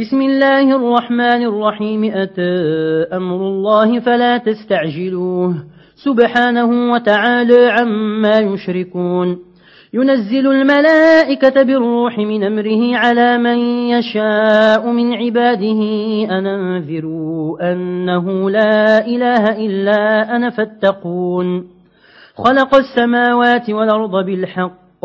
بسم الله الرحمن الرحيم. أتى أمر الله فلا تستعجلوه. سبحانه وتعالى عما يشركون. ينزل الملائكة بالروح من أمره على من يشاء من عباده. أننذروا أنه لا إله إلا أنا فاتقون. خلق السماوات والأرض بالحق.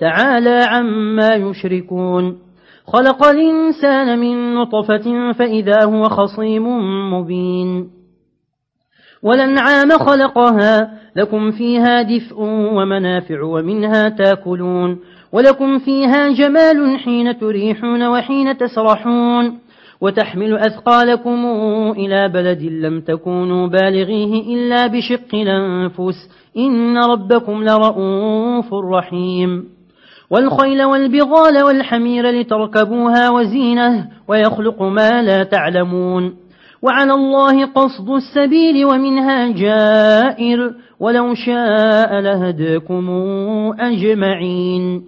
تعالى عما يشركون. خلق الإنسان من نطفة فإذا هو خصيم مبين. ولنعام خلقها لكم فيها دفء ومنافع ومنها تاكلون. ولكم فيها جمال حين تريحون وحين تسرحون. وتحمل أثقالكم إلى بلد لم تكونوا بالغيه إلا بشق الأنفس. إن ربكم لرؤوف رحيم. والخيل والبغال والحمير لتركبوها وزينة ويخلق ما لا تعلمون. وعلى الله قصد السبيل ومنها جائر ولو شاء لهداكم أجمعين.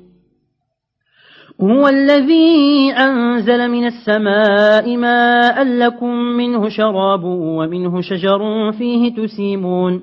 هو الذي أنزل من السماء ماء لكم منه شراب ومنه شجر فيه تسيمون.